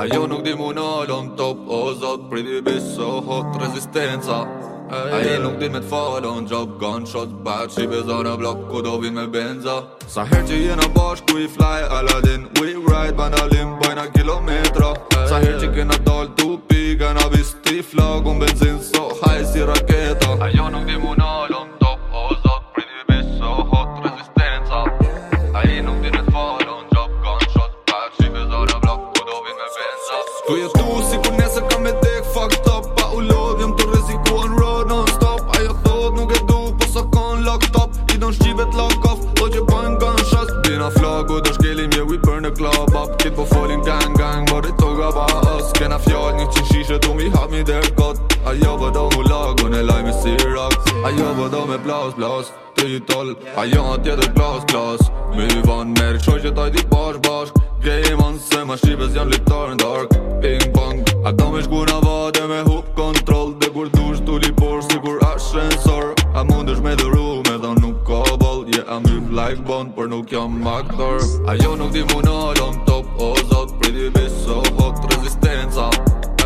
A jo nuk di mu në top O zot pridi biso hot rezistenca A i nuk di me t'falon Gjop gun shot bat Shqip e zonë blok do vin me benza Sa herci që jenë bashk ku fly Aladin we ride Bandalim bajna kilometra Sa herci që kena dal tupi Kena bis ti flag benzin Po jo tu jetu si ku nesër kam e dek fuck, up Pa u lodh jam të rezikuan road non stop Ajo thot nuk e du po sa kon lock top I don shqive t'lock off Lo po që bëjmë gun shots Bina flagu do shkelim je we burn a club up Kit po folin gang gang Mori toga ba us Kena fjall një qin shishe du mi hap mi der kot Ajo vëdo po mu lagu ne lajmi si rock Ajo vëdo me plas plas Të i tol Ajo në tjetër klas klas Mi van merk shoj që taj di bashk, bashk Game on se ma shqipes jan liptar në dark ping pong A do me shku në vade me hup kontrol Dhe kur tuli por si kur ashensor A mundesh me dhuru me dhe nuk ka bol Je yeah, am if like bond për nuk jam aktor Ajo jo nuk di mu në top o zot Pridi so hot rezistenca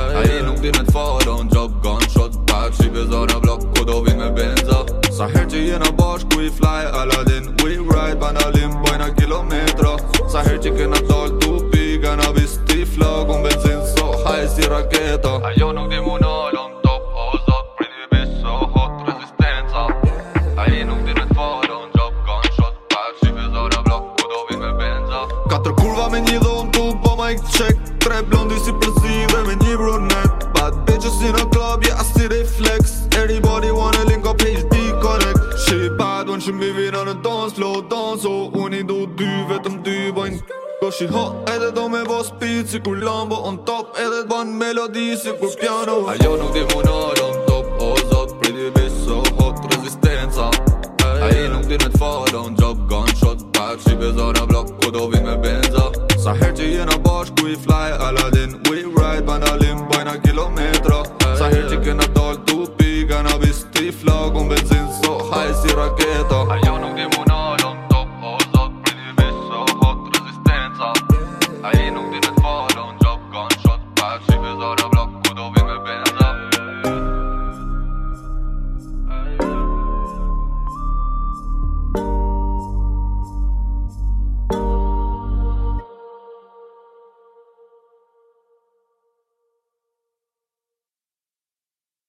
A i nuk di me t'falon job gun shot Pak shi bezar në blok ku do me benza Sa her që jena bashk we fly Aladin we ride Banalim bojna kilometra Sa her që kena Katër kurva me një dhonë tu, po ma i qek Tre blondi si përzi dhe me një brunet Bad bitches in a club, ja si reflex Everybody wanna link up HD connect She bad when she mbivin në në dance, dance So oh, uni i du dy, vetëm dy bëjnë Go she hot, edhe do me bo speed Si kur lambo on top, edhe të ban melodi si kur piano Ajo nuk di mu në rëm top, o oh, Pretty bitch so hot, rezistenca Aji nuk di me të falon, job gunshot Pa qipe zona blok, ku We fly Aladdin We ride Banalin på ena kilometern Så här tycker jag dal du pigarna visst i flagg om bensin så hajs i